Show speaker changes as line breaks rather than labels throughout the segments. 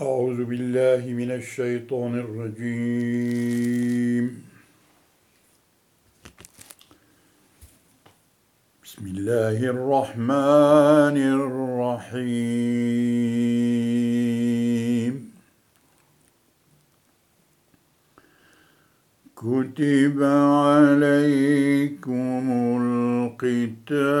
أعوذ بالله من الشيطان الرجيم. بسم الله الرحمن الرحيم. كتب عليكم القتال.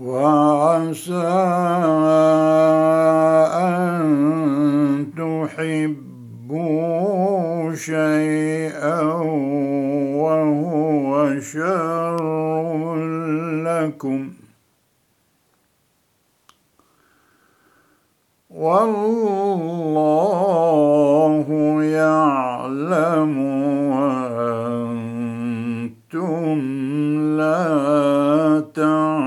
وعسى أن تحبوا شيئا وهو شر لكم والله يعلم وأنتم لا تعلمون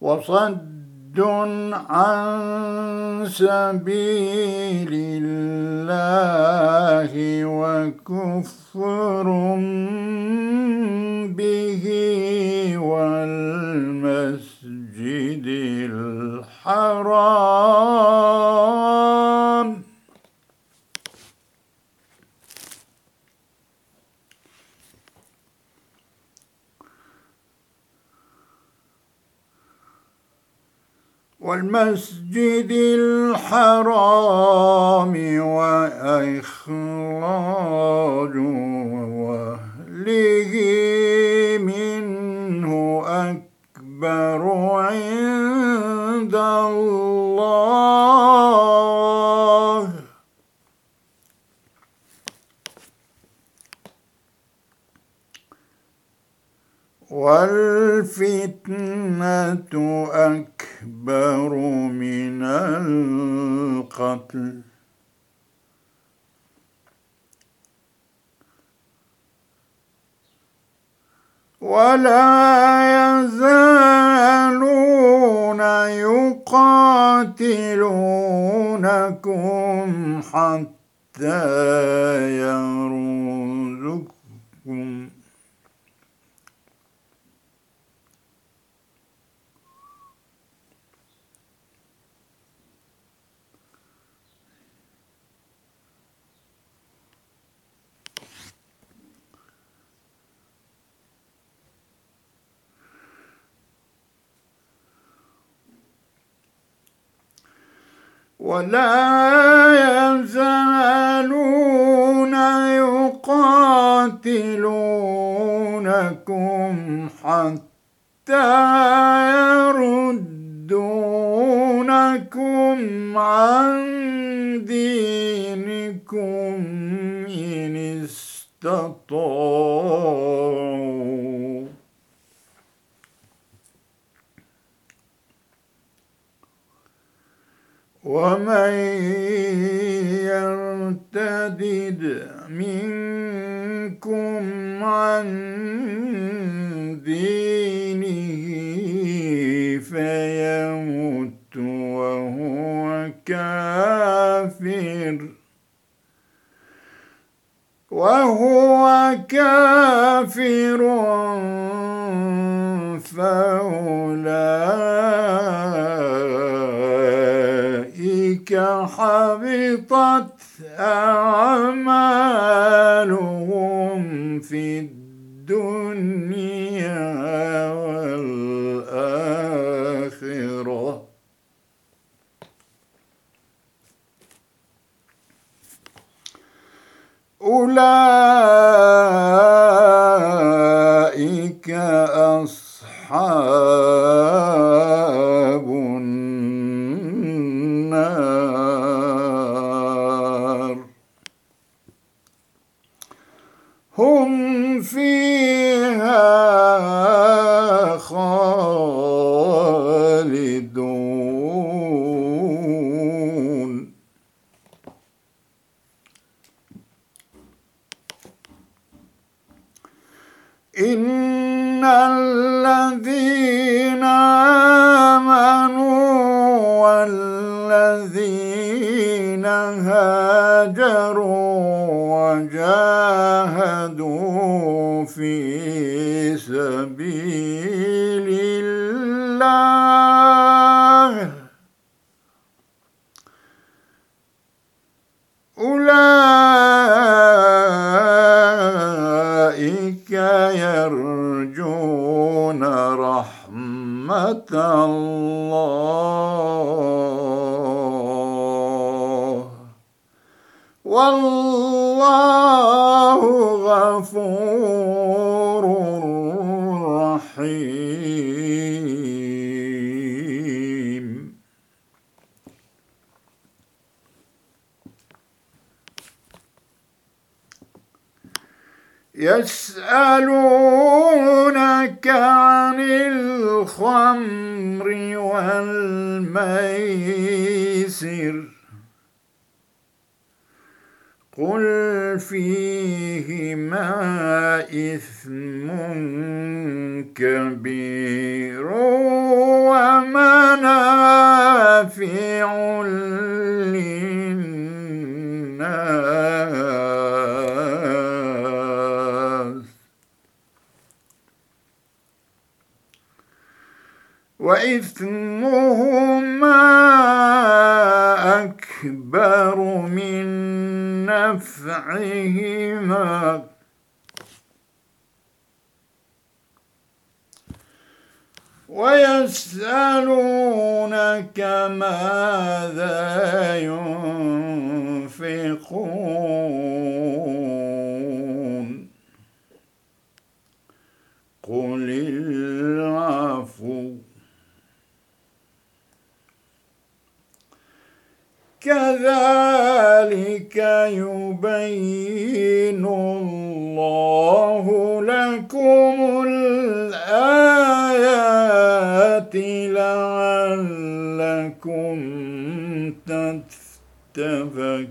وصد عن سبيل الله وكفر به والمسجد الحرام. والمسجد الحرام وإخراج أهله منه أكبر عند الله. والفتنة أكبر من القتل. ولا يزالون يقاتلونكم حتى يرزقكم ولا يزالون يقاتلونكم حتى يردونكم عن دينكم إن استطاعوا. ومن يرتدد منكم عن دينه فيمت وهو كافر. وهو كافر هاجروا وجاهدوا في سبيل الله. أولئك يرجون رحمة الله. والله غفور رحيم. يسألونك عن الخمر والميسر. قل فيهما إثم كبير ومنافع للناس وإثمهما أكبر من نفعهما ويسألونك ماذا ينفقون قل العفو كذلك يبين الله لكم الآيات لعلكم تتفكرون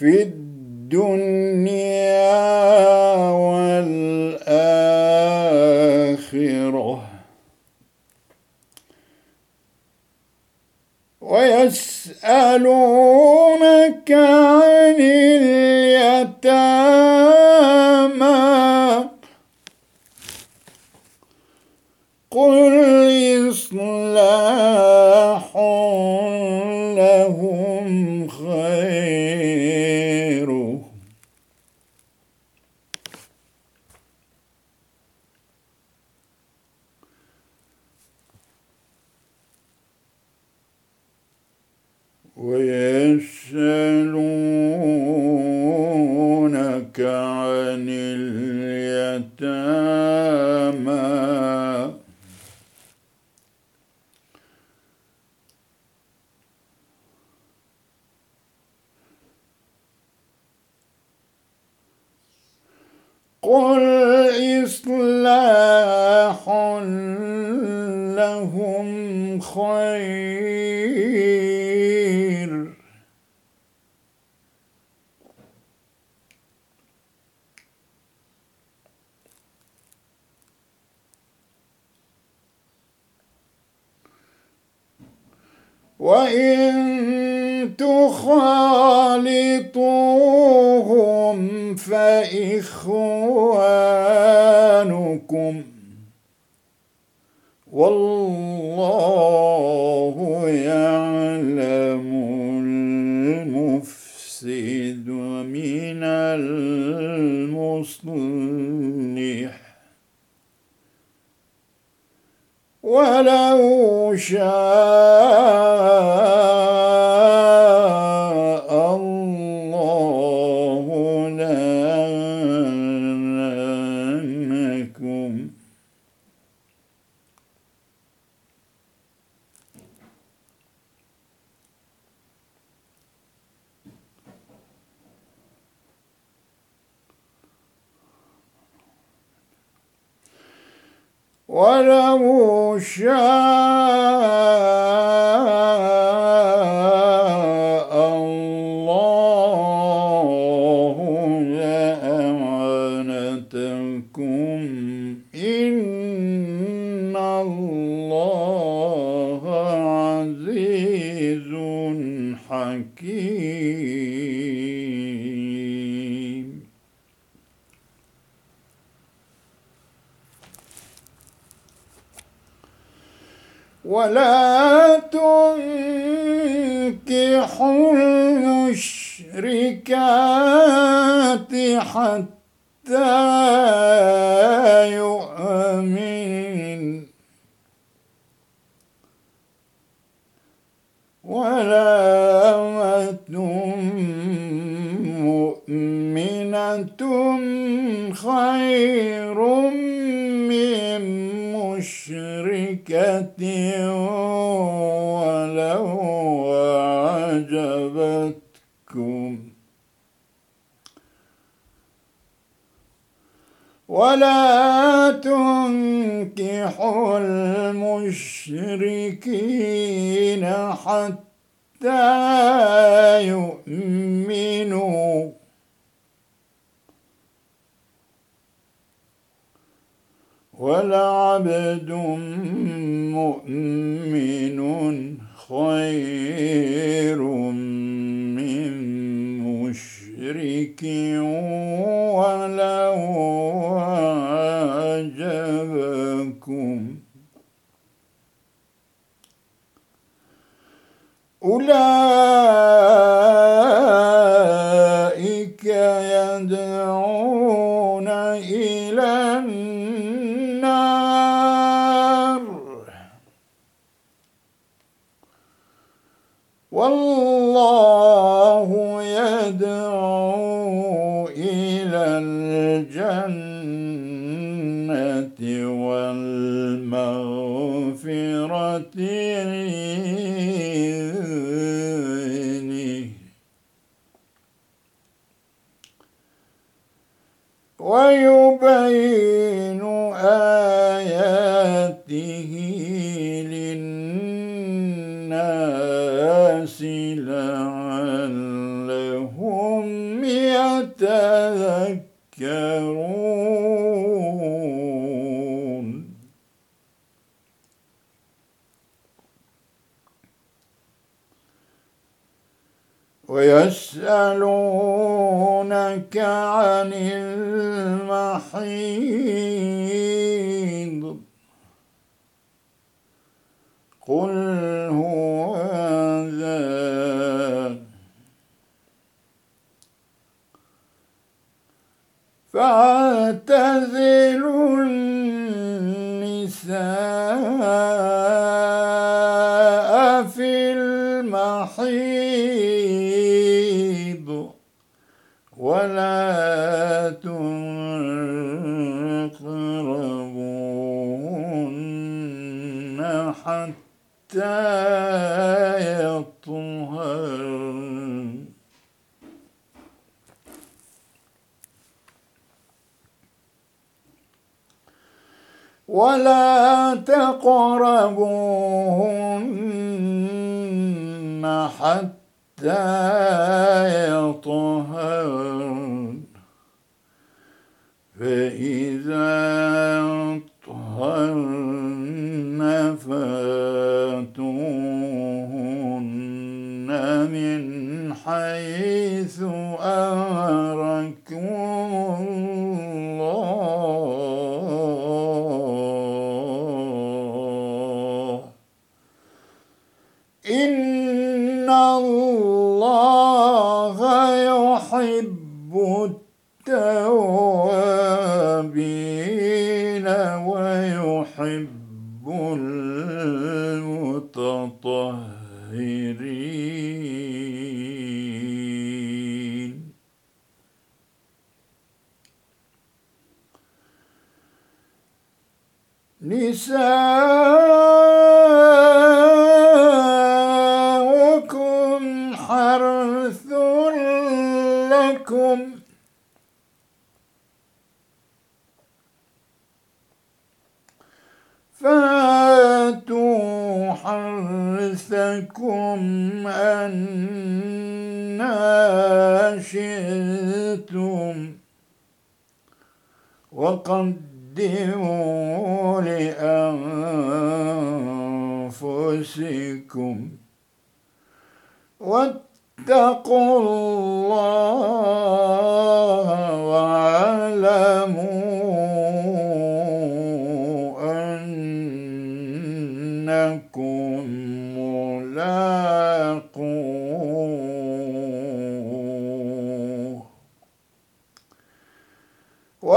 في الدنيا. ويسألونك عن اليتامى. قل إصلاح لهم خير وإن تخالطوهم فإخوانكم والله يعلم المفسد من المصلح ولو شاء الله لعنكم ولو شاء ولا تنكحوا المشركات حتى يؤمن ولو أعجبتكم ولا تنكحوا المشركين حتى يؤمنوا ولعبد مؤمن خير من مشرك ولو أعجبكم. أولئك والمغفرة بإذنه ويبين آياته للناس لعلهم يتذكرون. ويسألونك عن المحيض. قل هو ذا تقربوهن حتى ولا تقربوهن حتى يطهرن. فإذا طهرن المتطهرين نساؤكم وقدموا لأنفسكم. واتقوا الله واعلموا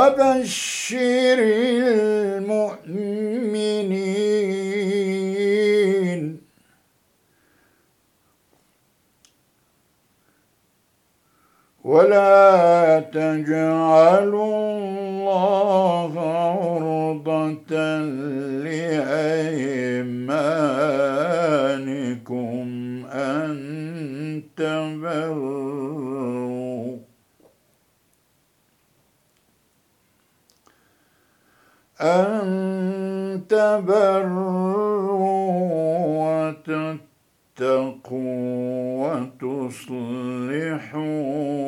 وبشر المؤمنين. ولا تجعلوا الله عرضة لأيمانكم أن تبروا أن تبروا وتتقوا وتصلحوا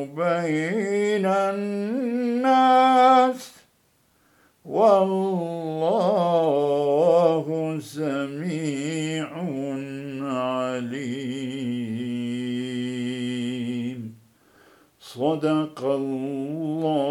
بين الناس والله سميع عليم. صدق الله